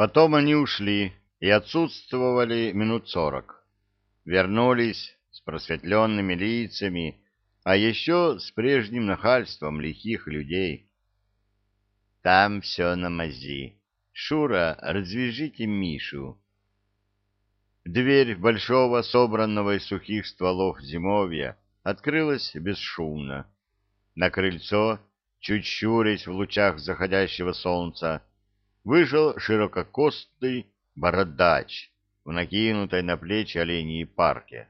Потом они ушли и отсутствовали минут сорок. Вернулись с просветленными лицами, а еще с прежним нахальством лихих людей. Там все на мази. Шура, развяжите Мишу. Дверь большого, собранного из сухих стволов зимовья, открылась бесшумно. На крыльцо, чуть щурясь в лучах заходящего солнца, вышел ширококостый бородач в накинутой на плечи оленьей парке.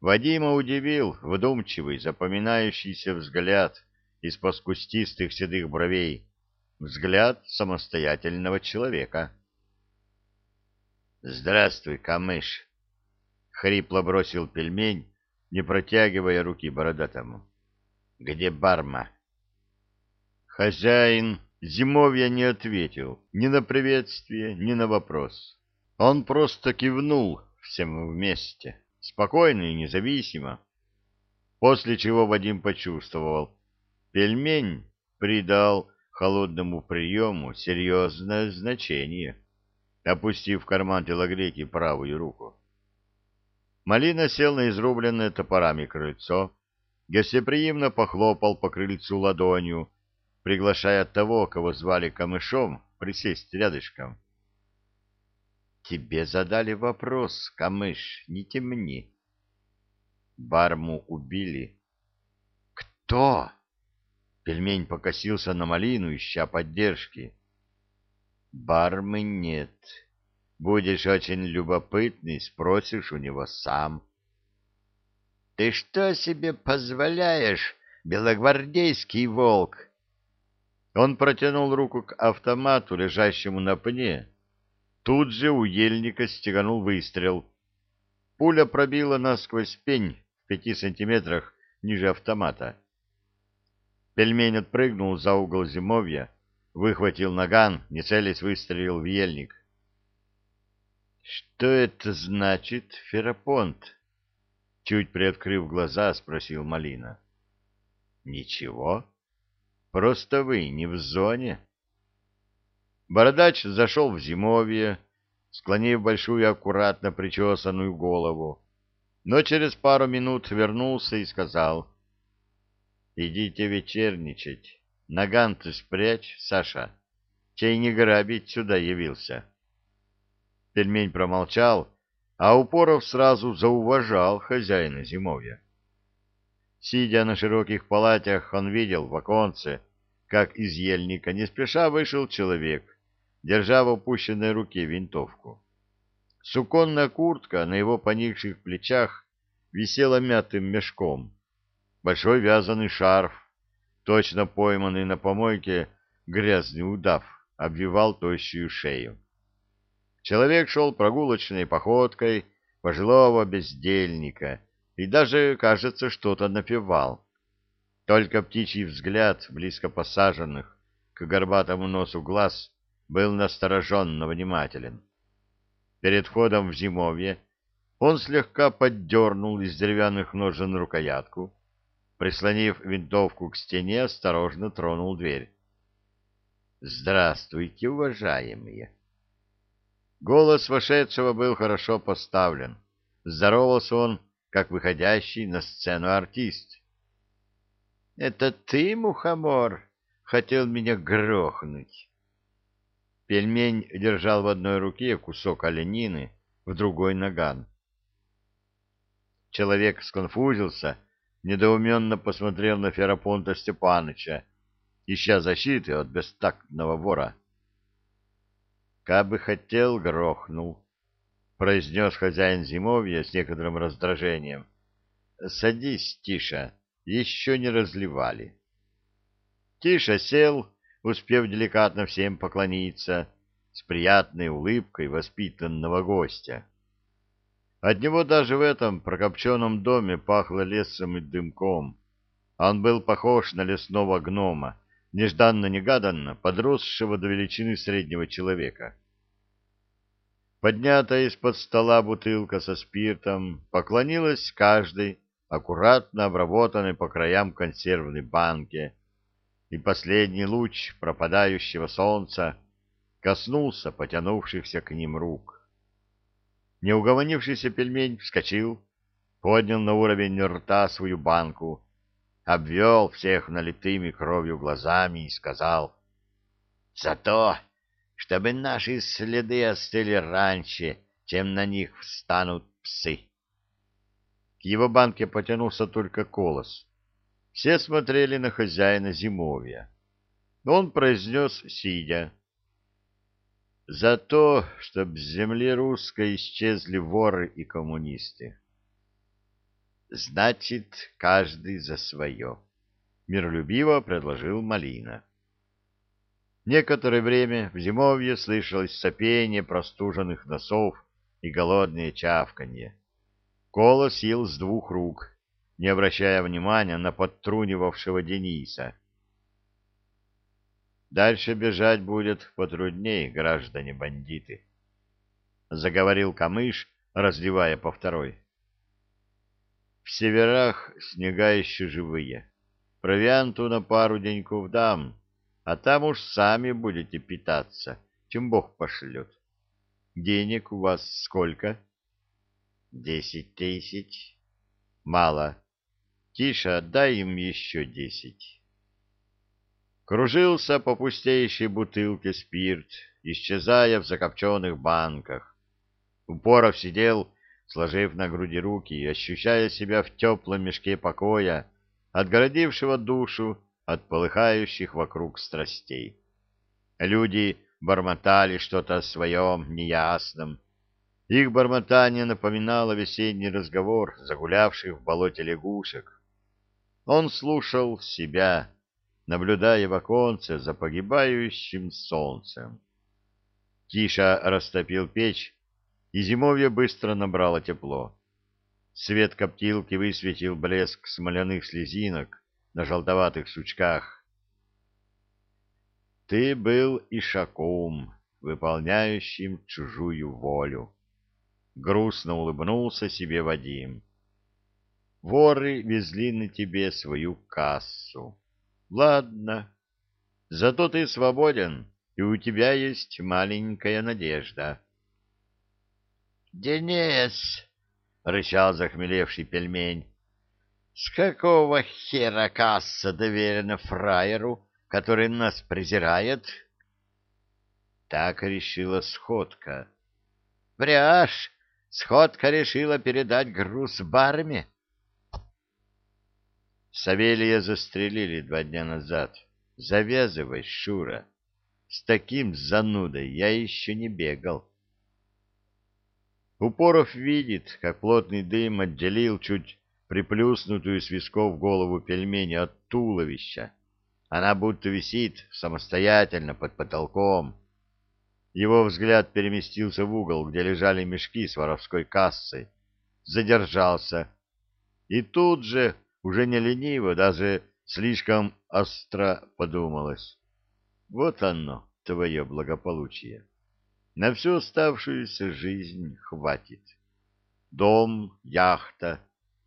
Вадима удивил вдумчивый, запоминающийся взгляд из-под кустистых седых бровей, взгляд самостоятельного человека. «Здравствуй, камыш!» — хрипло бросил пельмень, не протягивая руки бородатому. «Где барма?» Хозяин Зимовья не ответил ни на приветствие, ни на вопрос. Он просто кивнул всем вместе, спокойно и независимо. После чего Вадим почувствовал, пельмень придал холодному приему серьезное значение, опустив в карман телогрейки правую руку. Малина сел на изрубленное топорами крыльцо, гостеприимно похлопал по крыльцу ладонью, приглашая того, кого звали Камышом, присесть рядышком. «Тебе задали вопрос, Камыш, не темни». Барму убили. «Кто?» Пельмень покосился на малину, ища поддержки. «Бармы нет. Будешь очень любопытный, спросишь у него сам». «Ты что себе позволяешь, белогвардейский волк?» Он протянул руку к автомату, лежащему на пне. Тут же у ельника стеганул выстрел. Пуля пробила насквозь пень в пяти сантиметрах ниже автомата. Пельмень отпрыгнул за угол зимовья, выхватил наган, не целясь выстрелил в ельник. — Что это значит, Ферапонт? — чуть приоткрыв глаза, спросил Малина. — Ничего. Просто вы не в зоне. Бородач зашел в зимовье, склонив большую аккуратно причесанную голову, но через пару минут вернулся и сказал, «Идите вечерничать, наган ты спрячь, Саша, чей не грабить сюда явился». Пельмень промолчал, а Упоров сразу зауважал хозяина зимовья. Сидя на широких палатях, он видел в оконце, как из ельника не спеша вышел человек, держа в опущенной руке винтовку. Суконная куртка на его поникших плечах висела мятым мешком. Большой вязаный шарф, точно пойманный на помойке грязный удав, обвивал тощую шею. Человек шел прогулочной походкой пожилого бездельника и даже, кажется, что-то напевал. Только птичий взгляд близко посаженных к горбатому носу глаз был настороженно внимателен. Перед входом в зимовье он слегка поддернул из деревянных ножен рукоятку, прислонив винтовку к стене, осторожно тронул дверь. «Здравствуйте, уважаемые!» Голос вошедшего был хорошо поставлен. Здоровался он, как выходящий на сцену артист. — Это ты, мухомор, хотел меня грохнуть? Пельмень держал в одной руке кусок оленины, в другой — наган. Человек сконфузился, недоуменно посмотрел на Ферапонта Степаныча, ища защиты от бестактного вора. «Кабы хотел, грохнул», — произнес хозяин зимовья с некоторым раздражением. «Садись, Тиша, еще не разливали». Тиша сел, успев деликатно всем поклониться, с приятной улыбкой воспитанного гостя. От него даже в этом прокопченном доме пахло лесом и дымком. Он был похож на лесного гнома, нежданно-негаданно подросшего до величины среднего человека. Поднятая из-под стола бутылка со спиртом поклонилась каждой аккуратно обработанной по краям консервной банке, и последний луч пропадающего солнца коснулся потянувшихся к ним рук. Неугомонившийся пельмень вскочил, поднял на уровень рта свою банку, обвел всех налитыми кровью глазами и сказал, «За то, чтобы наши следы остыли раньше, чем на них встанут псы». К его банке потянулся только колос. Все смотрели на хозяина зимовья. Он произнес, сидя, «За то, чтобы с земли русской исчезли воры и коммунисты». Значит, каждый за свое. Миролюбиво предложил Малина. Некоторое время в зимовье слышалось сопение простуженных носов и голодное чавканье. Кола сил с двух рук, не обращая внимания на подтрунивавшего Дениса. «Дальше бежать будет потрудней, граждане-бандиты», — заговорил Камыш, разливая по второй. В северах снега еще живые. Провианту на пару деньков дам, а там уж сами будете питаться, чем Бог пошлет. Денег у вас сколько? Десять тысяч. Мало. Тише, отдай им еще десять. Кружился по пустеющей бутылке спирт, исчезая в закопченных банках. Упоров сидел сложив на груди руки ощущая себя в теплом мешке покоя, отгородившего душу от полыхающих вокруг страстей. Люди бормотали что-то о своем неясном. Их бормотание напоминало весенний разговор загулявших в болоте лягушек. Он слушал себя, наблюдая в оконце за погибающим солнцем. Тиша растопил печь, и зимовье быстро набрало тепло. Свет коптилки высветил блеск смоляных слезинок на желтоватых сучках. Ты был ишаком, выполняющим чужую волю. Грустно улыбнулся себе Вадим. Воры везли на тебе свою кассу. Ладно, зато ты свободен, и у тебя есть маленькая надежда. «Денис!» — рычал захмелевший пельмень. «С какого хера касса доверена фраеру, который нас презирает?» Так решила сходка. «Вряжь! Сходка решила передать груз барме!» Савелия застрелили два дня назад. Завязывай, Шура. С таким занудой я еще не бегал. Упоров видит, как плотный дым отделил чуть приплюснутую с висков голову пельмени от туловища. Она будто висит самостоятельно под потолком. Его взгляд переместился в угол, где лежали мешки с воровской кассой. Задержался. И тут же, уже не лениво, даже слишком остро подумалось. Вот оно, твое благополучие. На всю оставшуюся жизнь хватит. Дом, яхта,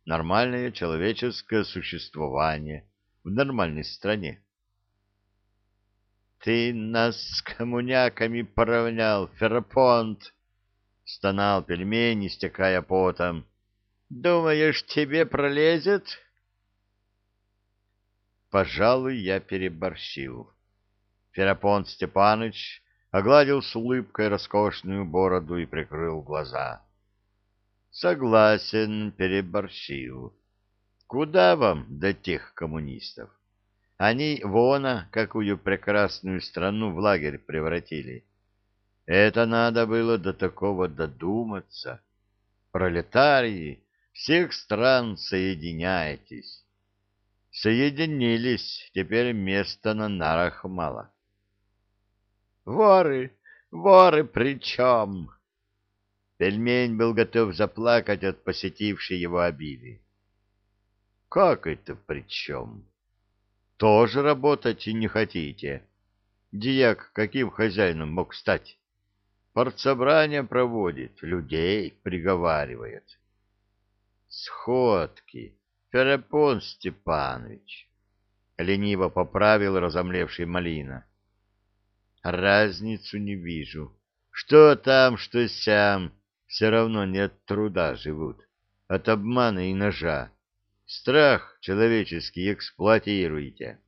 нормальное человеческое существование в нормальной стране. «Ты нас с коммуняками поравнял, Ферапонт!» — стонал пельмень, истекая потом. «Думаешь, тебе пролезет?» Пожалуй, я переборщил. Ферапонт Степаныч огладил с улыбкой роскошную бороду и прикрыл глаза. Согласен, переборщил. Куда вам до тех коммунистов? Они вона какую прекрасную страну в лагерь превратили. Это надо было до такого додуматься. Пролетарии всех стран соединяйтесь. Соединились, теперь места на нарах мало. Воры, воры при чем? Пельмень был готов заплакать от посетившей его обиды. Как это при чем? Тоже работать не хотите? Дьяк каким хозяином мог стать? Партсобрание проводит, людей приговаривает. Сходки, Ферапон Степанович, лениво поправил разомлевший малина. разницу не вижу. Что там, что сям, все равно нет труда живут. От обмана и ножа. Страх человеческий эксплуатируете.